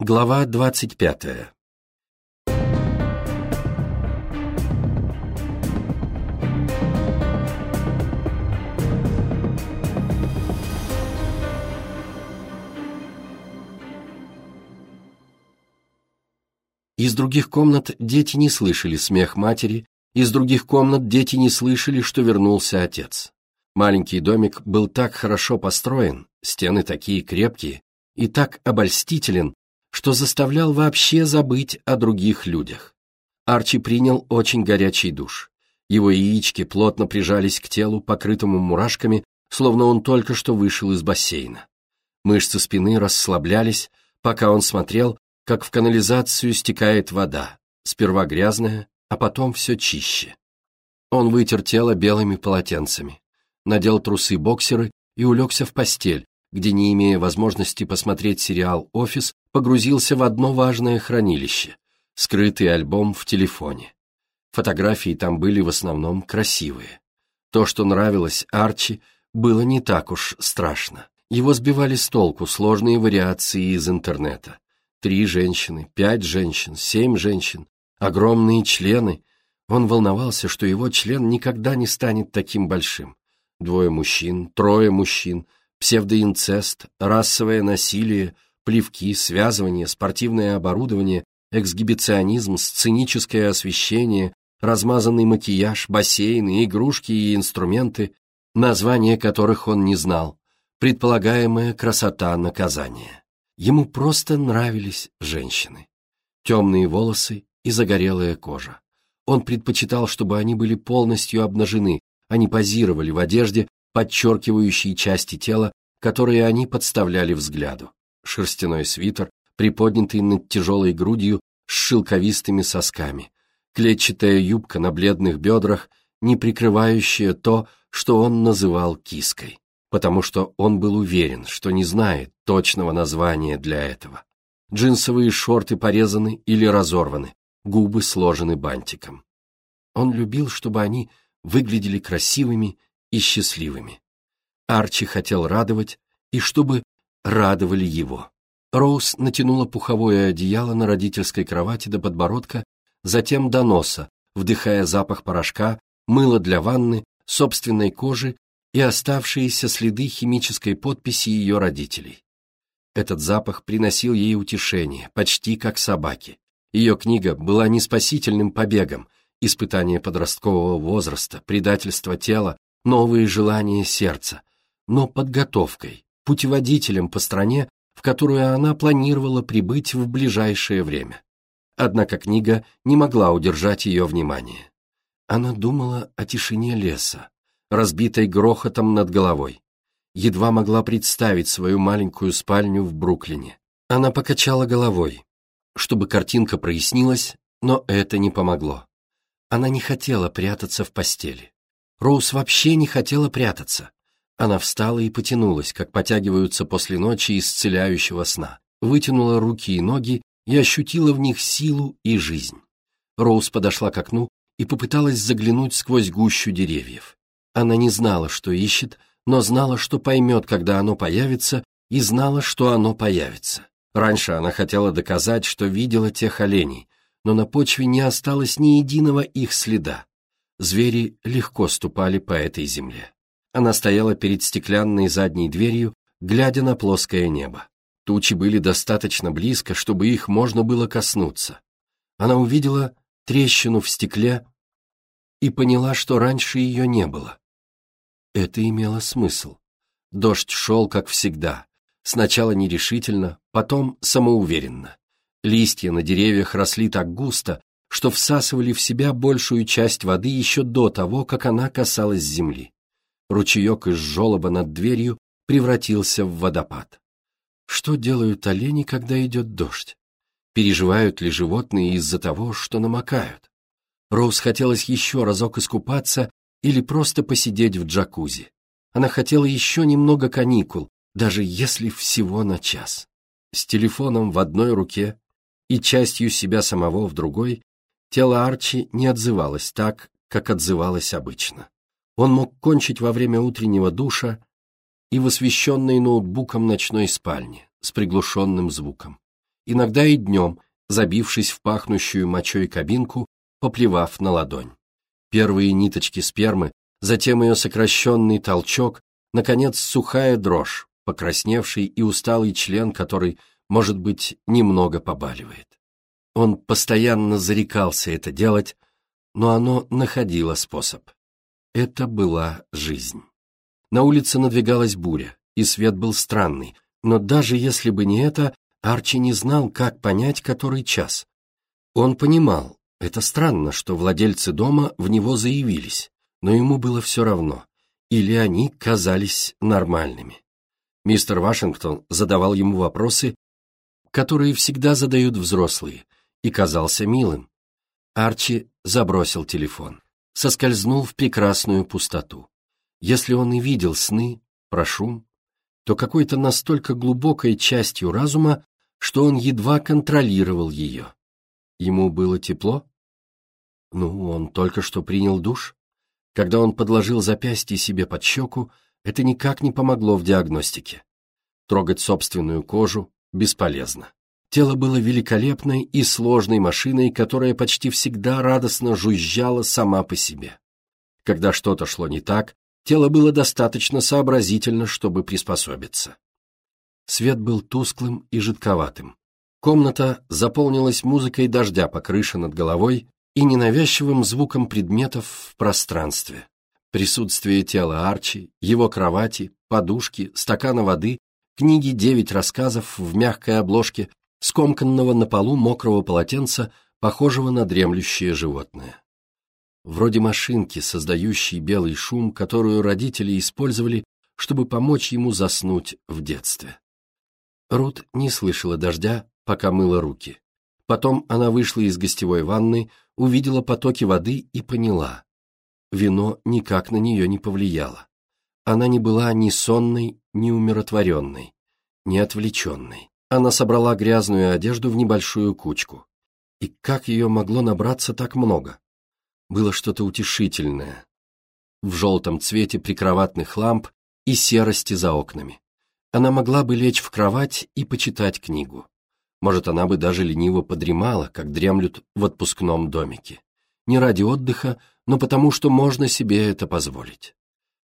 Глава двадцать пятая Из других комнат дети не слышали смех матери, из других комнат дети не слышали, что вернулся отец. Маленький домик был так хорошо построен, стены такие крепкие и так обольстителен, что заставлял вообще забыть о других людях. Арчи принял очень горячий душ. Его яички плотно прижались к телу, покрытому мурашками, словно он только что вышел из бассейна. Мышцы спины расслаблялись, пока он смотрел, как в канализацию стекает вода, сперва грязная, а потом все чище. Он вытер тело белыми полотенцами, надел трусы-боксеры и улегся в постель, где, не имея возможности посмотреть сериал «Офис», погрузился в одно важное хранилище — скрытый альбом в телефоне. Фотографии там были в основном красивые. То, что нравилось Арчи, было не так уж страшно. Его сбивали с толку сложные вариации из интернета. Три женщины, пять женщин, семь женщин, огромные члены. Он волновался, что его член никогда не станет таким большим. Двое мужчин, трое мужчин — псевдоинцест, расовое насилие, плевки, связывание, спортивное оборудование, эксгибиционизм, сценическое освещение, размазанный макияж, бассейны, игрушки и инструменты, названия которых он не знал, предполагаемая красота наказания. Ему просто нравились женщины. Темные волосы и загорелая кожа. Он предпочитал, чтобы они были полностью обнажены, а не позировали в одежде, подчеркивающие части тела, которые они подставляли взгляду. Шерстяной свитер, приподнятый над тяжелой грудью с шелковистыми сосками, клетчатая юбка на бледных бедрах, не прикрывающая то, что он называл киской, потому что он был уверен, что не знает точного названия для этого. Джинсовые шорты порезаны или разорваны, губы сложены бантиком. Он любил, чтобы они выглядели красивыми и счастливыми. Арчи хотел радовать, и чтобы радовали его. Роуз натянула пуховое одеяло на родительской кровати до подбородка, затем до носа, вдыхая запах порошка, мыла для ванны, собственной кожи и оставшиеся следы химической подписи ее родителей. Этот запах приносил ей утешение, почти как собаке. Ее книга была не спасительным побегом, испытание подросткового возраста, предательство тела, новые желания сердца, но подготовкой, путеводителем по стране, в которую она планировала прибыть в ближайшее время. Однако книга не могла удержать ее внимание. Она думала о тишине леса, разбитой грохотом над головой. Едва могла представить свою маленькую спальню в Бруклине. Она покачала головой, чтобы картинка прояснилась, но это не помогло. Она не хотела прятаться в постели. Роуз вообще не хотела прятаться. Она встала и потянулась, как потягиваются после ночи исцеляющего сна, вытянула руки и ноги и ощутила в них силу и жизнь. Роуз подошла к окну и попыталась заглянуть сквозь гущу деревьев. Она не знала, что ищет, но знала, что поймет, когда оно появится, и знала, что оно появится. Раньше она хотела доказать, что видела тех оленей, но на почве не осталось ни единого их следа. Звери легко ступали по этой земле. Она стояла перед стеклянной задней дверью, глядя на плоское небо. Тучи были достаточно близко, чтобы их можно было коснуться. Она увидела трещину в стекле и поняла, что раньше ее не было. Это имело смысл. Дождь шел, как всегда, сначала нерешительно, потом самоуверенно. Листья на деревьях росли так густо, что всасывали в себя большую часть воды еще до того, как она касалась земли ручеек из желоба над дверью превратился в водопад. Что делают олени, когда идет дождь? Переживают ли животные из-за того, что намокают? Роуз хотелось еще разок искупаться или просто посидеть в джакузи. Она хотела еще немного каникул, даже если всего на час. С телефоном в одной руке и частью себя самого в другой, тело Арчи не отзывалось так, как отзывалось обычно. Он мог кончить во время утреннего душа и в освещенной ноутбуком ночной спальне с приглушенным звуком. иногда и днем, забившись в пахнущую мочой кабинку, поплевав на ладонь. Первые ниточки спермы, затем ее сокращенный толчок, наконец сухая дрожь, покрасневший и усталый член, который, может быть, немного побаливает. Он постоянно зарекался это делать, но оно находило способ. Это была жизнь. На улице надвигалась буря, и свет был странный, но даже если бы не это, Арчи не знал, как понять, который час. Он понимал, это странно, что владельцы дома в него заявились, но ему было все равно, или они казались нормальными. Мистер Вашингтон задавал ему вопросы, которые всегда задают взрослые, и казался милым. Арчи забросил телефон, соскользнул в прекрасную пустоту. Если он и видел сны про шум, то какой-то настолько глубокой частью разума, что он едва контролировал ее. Ему было тепло? Ну, он только что принял душ. Когда он подложил запястье себе под щеку, это никак не помогло в диагностике. Трогать собственную кожу бесполезно. Тело было великолепной и сложной машиной, которая почти всегда радостно жужжала сама по себе. Когда что-то шло не так, тело было достаточно сообразительно, чтобы приспособиться. Свет был тусклым и жидковатым. Комната заполнилась музыкой дождя по крыше над головой и ненавязчивым звуком предметов в пространстве. Присутствие тела Арчи, его кровати, подушки, стакана воды, книги «Девять рассказов» в мягкой обложке, скомканного на полу мокрого полотенца, похожего на дремлющее животное. Вроде машинки, создающей белый шум, которую родители использовали, чтобы помочь ему заснуть в детстве. Рут не слышала дождя, пока мыла руки. Потом она вышла из гостевой ванны, увидела потоки воды и поняла. Вино никак на нее не повлияло. Она не была ни сонной, ни умиротворенной, ни отвлеченной. Она собрала грязную одежду в небольшую кучку. И как ее могло набраться так много? Было что-то утешительное. В желтом цвете прикроватных ламп и серости за окнами она могла бы лечь в кровать и почитать книгу. Может, она бы даже лениво подремала, как дремлют в отпускном домике. Не ради отдыха, но потому, что можно себе это позволить.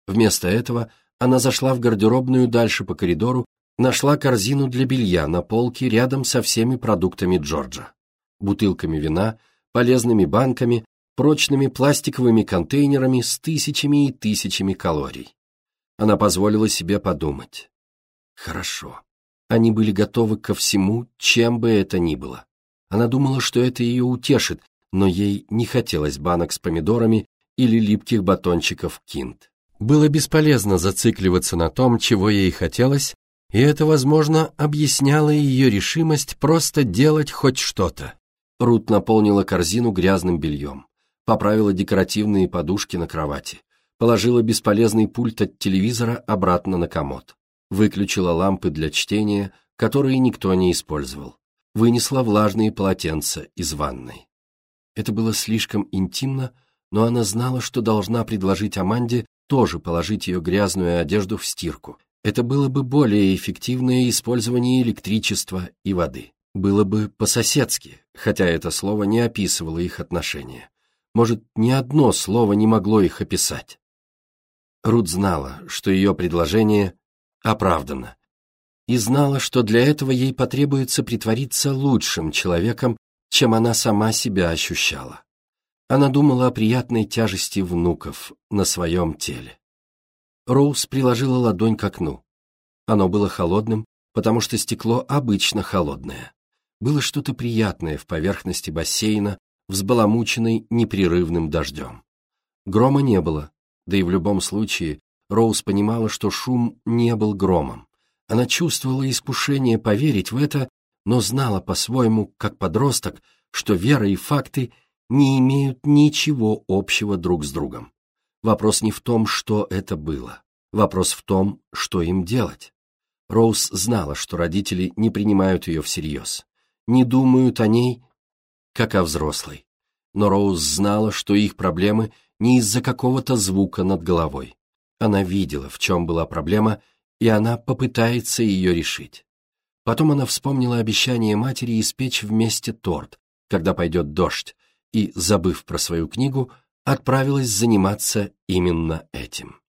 Вместо этого она зашла в гардеробную дальше по коридору, нашла корзину для белья на полке рядом со всеми продуктами Джорджа. Бутылками вина, полезными банками, прочными пластиковыми контейнерами с тысячами и тысячами калорий. Она позволила себе подумать. Хорошо. Они были готовы ко всему, чем бы это ни было. Она думала, что это ее утешит, но ей не хотелось банок с помидорами или липких батончиков кинт. Было бесполезно зацикливаться на том, чего ей хотелось, и это, возможно, объясняло ее решимость просто делать хоть что-то. Рут наполнила корзину грязным бельем, поправила декоративные подушки на кровати, положила бесполезный пульт от телевизора обратно на комод выключила лампы для чтения, которые никто не использовал, вынесла влажные полотенца из ванной. Это было слишком интимно, но она знала, что должна предложить Аманде тоже положить ее грязную одежду в стирку. Это было бы более эффективное использование электричества и воды. Было бы по-соседски, хотя это слово не описывало их отношения. Может, ни одно слово не могло их описать. Рут знала, что ее предложение оправдана, и знала, что для этого ей потребуется притвориться лучшим человеком, чем она сама себя ощущала. Она думала о приятной тяжести внуков на своем теле. Роуз приложила ладонь к окну. Оно было холодным, потому что стекло обычно холодное. Было что-то приятное в поверхности бассейна, взбаламученной непрерывным дождем. Грома не было, да и в любом случае Роуз понимала, что шум не был громом. Она чувствовала искушение поверить в это, но знала по-своему, как подросток, что вера и факты не имеют ничего общего друг с другом. Вопрос не в том, что это было. Вопрос в том, что им делать. Роуз знала, что родители не принимают ее всерьез, не думают о ней, как о взрослой. Но Роуз знала, что их проблемы не из-за какого-то звука над головой. Она видела, в чем была проблема, и она попытается ее решить. Потом она вспомнила обещание матери испечь вместе торт, когда пойдет дождь, и, забыв про свою книгу, отправилась заниматься именно этим.